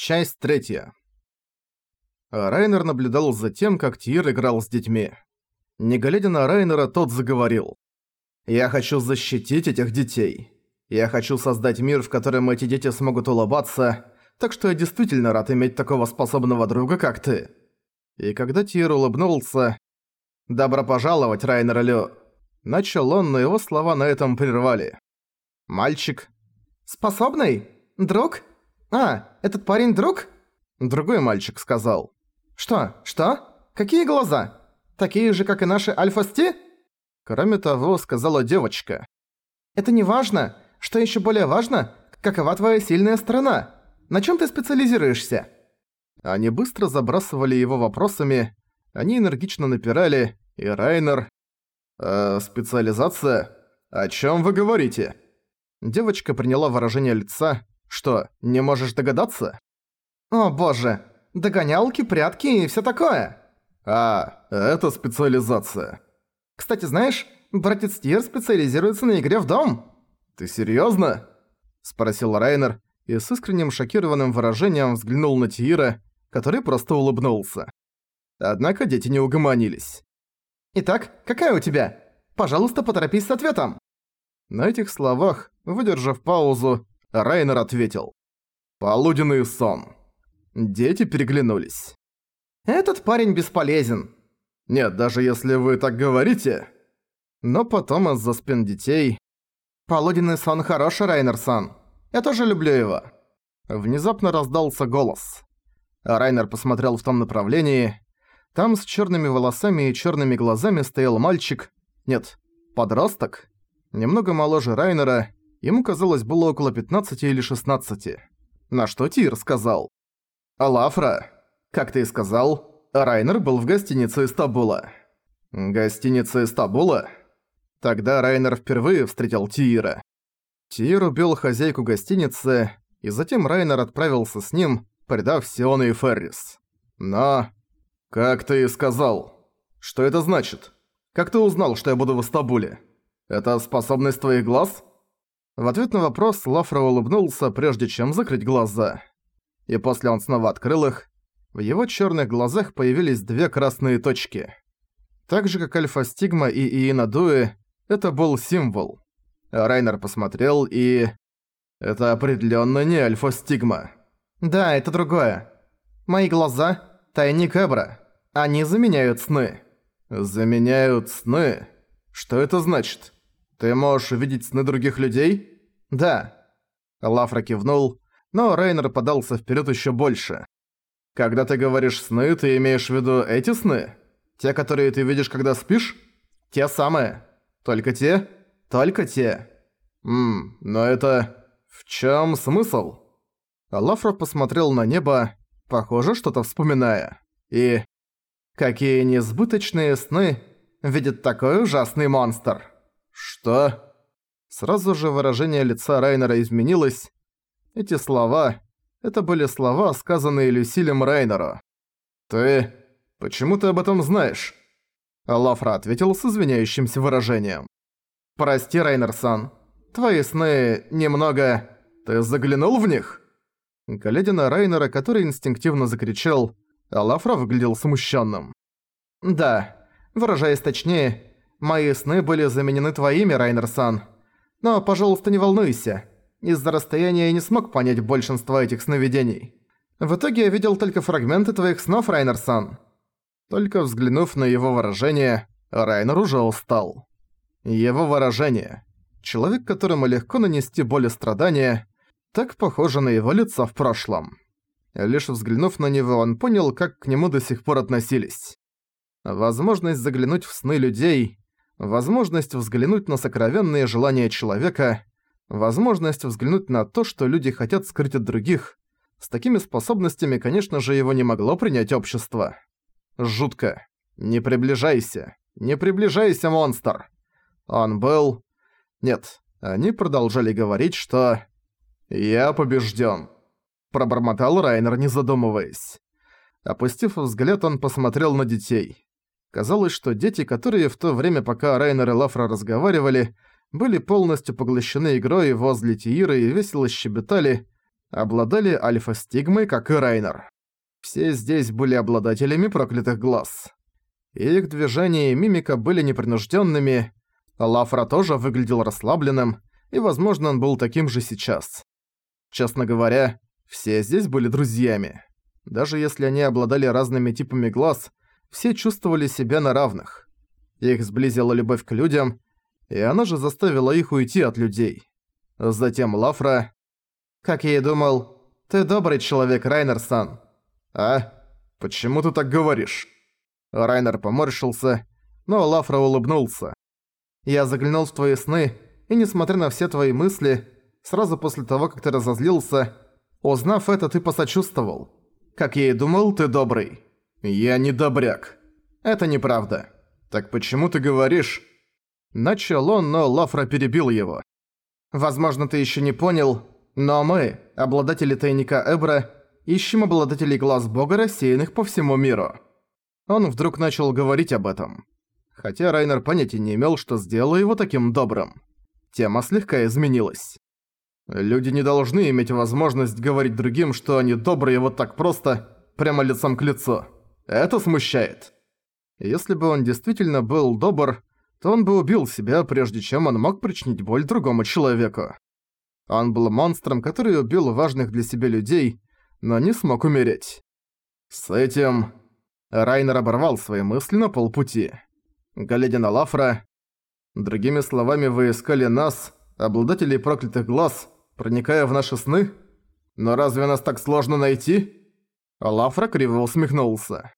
Часть третья. Райнер наблюдал за тем, как Тир играл с детьми. Не глядя на Райнера, тот заговорил. «Я хочу защитить этих детей. Я хочу создать мир, в котором эти дети смогут улыбаться, так что я действительно рад иметь такого способного друга, как ты». И когда Тир улыбнулся... «Добро пожаловать, Райнер Лю!» Начал он, но его слова на этом прервали. «Мальчик...» «Способный? Друг?» «А, этот парень друг?» Другой мальчик сказал. «Что? Что? Какие глаза? Такие же, как и наши альфа-сти?» Кроме того, сказала девочка. «Это не важно. Что еще более важно, какова твоя сильная сторона? На чем ты специализируешься?» Они быстро забрасывали его вопросами, они энергично напирали, и Райнер... «Э, специализация? О чем вы говорите?» Девочка приняла выражение лица, что, не можешь догадаться? О боже, догонялки, прятки и всё такое. А, это специализация. Кстати, знаешь, братец Тир специализируется на игре в дом. Ты серьёзно? Спросил Райнер и с искренним шокированным выражением взглянул на Тира, который просто улыбнулся. Однако дети не угомонились. «Итак, какая у тебя? Пожалуйста, поторопись с ответом!» На этих словах, выдержав паузу, Райнер ответил. «Полуденный сон». Дети переглянулись. «Этот парень бесполезен». «Нет, даже если вы так говорите». Но потом из-за спин детей... «Полуденный сон хороший, Райнер-сан. Я тоже люблю его». Внезапно раздался голос. Райнер посмотрел в том направлении. Там с черными волосами и черными глазами стоял мальчик... Нет, подросток. Немного моложе Райнера Ему, казалось, было около 15 или 16. На что Тир сказал. «Алафра, как ты и сказал, Райнер был в гостинице из Табула». «Гостиница из Табула?» Тогда Райнер впервые встретил Тира. Тир убил хозяйку гостиницы, и затем Райнер отправился с ним, предав Сиона и Феррис. Но... Как ты и сказал. Что это значит? Как ты узнал, что я буду в Истабуле? Это способность твоих глаз? В ответ на вопрос Лафра улыбнулся, прежде чем закрыть глаза. И после он снова открыл их. В его черных глазах появились две красные точки. Так же, как Альфа-Стигма и Иинадуэ, это был символ. Райнер посмотрел и... Это определенно не Альфа-Стигма. Да, это другое. Мои глаза — тайник Эбра. Они заменяют сны. Заменяют сны? Что это значит? «Ты можешь видеть сны других людей?» «Да». Лафра кивнул, но Рейнер подался вперед еще больше. «Когда ты говоришь «сны», ты имеешь в виду эти сны? Те, которые ты видишь, когда спишь? Те самые? Только те? Только те?» «Ммм, но это... в чем смысл?» Лафра посмотрел на небо, похоже, что-то вспоминая. И... «Какие несбыточные сны видит такой ужасный монстр!» «Что?» Сразу же выражение лица Райнера изменилось. Эти слова... Это были слова, сказанные Люсилем Райнеру. «Ты... почему ты об этом знаешь?» Лафра ответил с извиняющимся выражением. «Прости, Райнер-сан. Твои сны немного... Ты заглянул в них?» Глядя на Райнера, который инстинктивно закричал, Лафра выглядел смущенным. «Да, выражаясь точнее, Мои сны были заменены твоими, Райнер-сан. Но, пожалуйста, не волнуйся. Из-за расстояния я не смог понять большинство этих сновидений. В итоге я видел только фрагменты твоих снов, Райнер-сан. Только взглянув на его выражение, Райнер уже устал. Его выражение. Человек, которому легко нанести боль и страдания, так похоже на его лицо в прошлом. Лишь взглянув на него, он понял, как к нему до сих пор относились. Возможность заглянуть в сны людей возможность взглянуть на сокровенные желания человека, возможность взглянуть на то, что люди хотят скрыть от других. С такими способностями, конечно же, его не могло принять общество. Жутко. Не приближайся. Не приближайся, монстр. Он был... Нет, они продолжали говорить, что... «Я побежден», — пробормотал Райнер, не задумываясь. Опустив взгляд, он посмотрел на детей. Казалось, что дети, которые в то время, пока Райнер и Лафра разговаривали, были полностью поглощены игрой возле Тиира и весело щебетали, обладали альфа-стигмой, как и Райнер. Все здесь были обладателями проклятых глаз. Их движения и мимика были непринужденными. Лафра тоже выглядел расслабленным, и, возможно, он был таким же сейчас. Честно говоря, все здесь были друзьями. Даже если они обладали разными типами глаз, все чувствовали себя на равных. Их сблизила любовь к людям, и она же заставила их уйти от людей. Затем Лафра... «Как я и думал, ты добрый человек, Райнер-сан». «А? Почему ты так говоришь?» Райнер поморщился, но Лафра улыбнулся. «Я заглянул в твои сны, и несмотря на все твои мысли, сразу после того, как ты разозлился, узнав это, ты посочувствовал. Как я и думал, ты добрый». «Я не добряк». «Это неправда». «Так почему ты говоришь...» Начал он, но Лафра перебил его. «Возможно, ты еще не понял, но мы, обладатели тайника Эбра, ищем обладателей глаз бога, рассеянных по всему миру». Он вдруг начал говорить об этом. Хотя Райнер понятия не имел, что сделало его таким добрым. Тема слегка изменилась. Люди не должны иметь возможность говорить другим, что они добрые вот так просто, прямо лицом к лицу. Это смущает. Если бы он действительно был добр, то он бы убил себя, прежде чем он мог причинить боль другому человеку. Он был монстром, который убил важных для себя людей, но не смог умереть. С этим... Райнер оборвал свои мысли на полпути. Глядя на Лафра... Другими словами, вы искали нас, обладателей проклятых глаз, проникая в наши сны? Но разве нас так сложно найти? Лафра криво усмехнулся.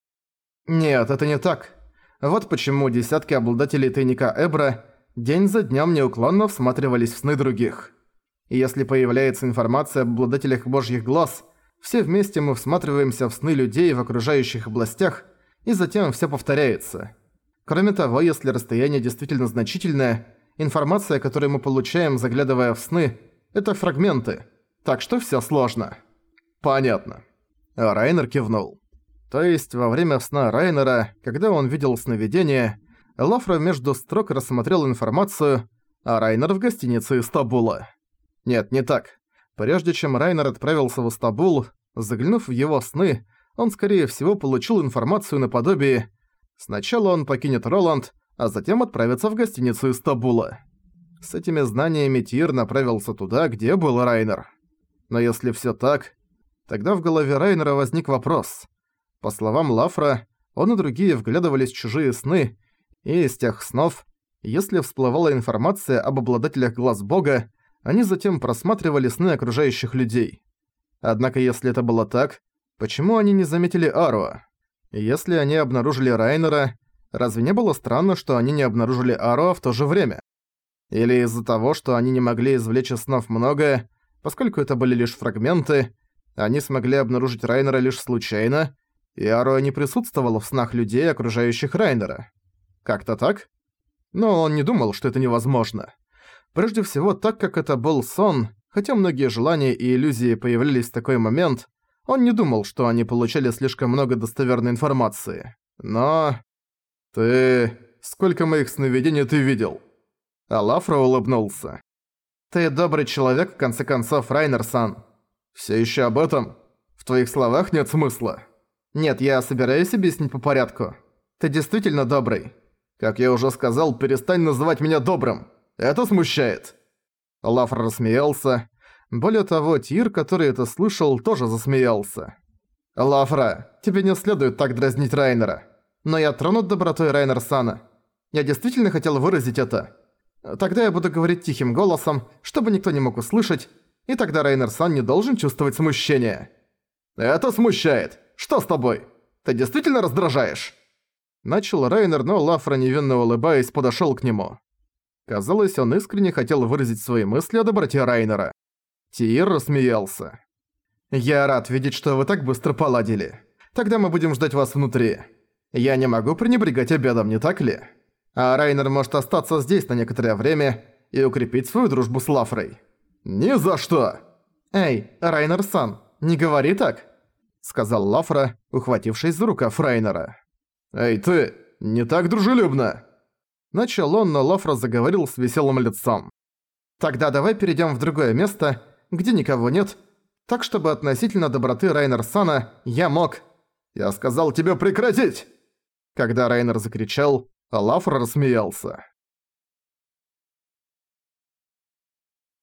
Нет, это не так. Вот почему десятки обладателей тайника Эбра день за днем неуклонно всматривались в сны других. И если появляется информация об обладателях божьих глаз, все вместе мы всматриваемся в сны людей в окружающих областях, и затем все повторяется. Кроме того, если расстояние действительно значительное, информация, которую мы получаем, заглядывая в сны, это фрагменты. Так что все сложно. Понятно. Райнер кивнул. То есть во время сна Райнера, когда он видел сновидение, Лафра между строк рассмотрел информацию, а Райнер в гостинице Истабула. Нет, не так. Прежде чем Райнер отправился в Истабул, заглянув в его сны, он скорее всего получил информацию наподобие «Сначала он покинет Роланд, а затем отправится в гостиницу Истабула». С этими знаниями Тир направился туда, где был Райнер. Но если всё так, тогда в голове Райнера возник вопрос – по словам Лафра, он и другие вглядывались в чужие сны, и из тех снов, если всплывала информация об обладателях глаз бога, они затем просматривали сны окружающих людей. Однако если это было так, почему они не заметили Аруа? Если они обнаружили Райнера, разве не было странно, что они не обнаружили Аруа в то же время? Или из-за того, что они не могли извлечь из снов многое, поскольку это были лишь фрагменты, они смогли обнаружить Райнера лишь случайно, и Аруа не присутствовала в снах людей, окружающих Райнера. Как-то так? Но он не думал, что это невозможно. Прежде всего, так как это был сон, хотя многие желания и иллюзии появлялись в такой момент, он не думал, что они получали слишком много достоверной информации. Но... Ты... Сколько моих сновидений ты видел? Алафра улыбнулся. Ты добрый человек, в конце концов, Райнер-сан. Всё ещё об этом? В твоих словах нет смысла. Нет, я собираюсь объяснить по порядку. Ты действительно добрый. Как я уже сказал, перестань называть меня добрым. Это смущает. Лафр рассмеялся. Более того, Тир, который это слышал, тоже засмеялся. «Лафра, тебе не следует так дразнить Райнера. Но я тронут добротой Райнер-сана. Я действительно хотел выразить это. Тогда я буду говорить тихим голосом, чтобы никто не мог услышать, и тогда Райнер-сан не должен чувствовать смущение». «Это смущает. Что с тобой? Ты действительно раздражаешь?» Начал Райнер, но Лафра, невинно улыбаясь, подошёл к нему. Казалось, он искренне хотел выразить свои мысли о доброте Райнера. Тиир рассмеялся. «Я рад видеть, что вы так быстро поладили. Тогда мы будем ждать вас внутри. Я не могу пренебрегать обедом, не так ли? А Райнер может остаться здесь на некоторое время и укрепить свою дружбу с Лафрой». «Ни за что!» «Эй, Райнер-сан, не говори так!» Сказал Лафра, ухватившись за рукав Райнера. «Эй ты, не так дружелюбно!» Начал он, но Лафра заговорил с веселым лицом. «Тогда давай перейдем в другое место, где никого нет. Так, чтобы относительно доброты Райнер Сана я мог... Я сказал тебе прекратить! Когда Райнер закричал, Лафра рассмеялся.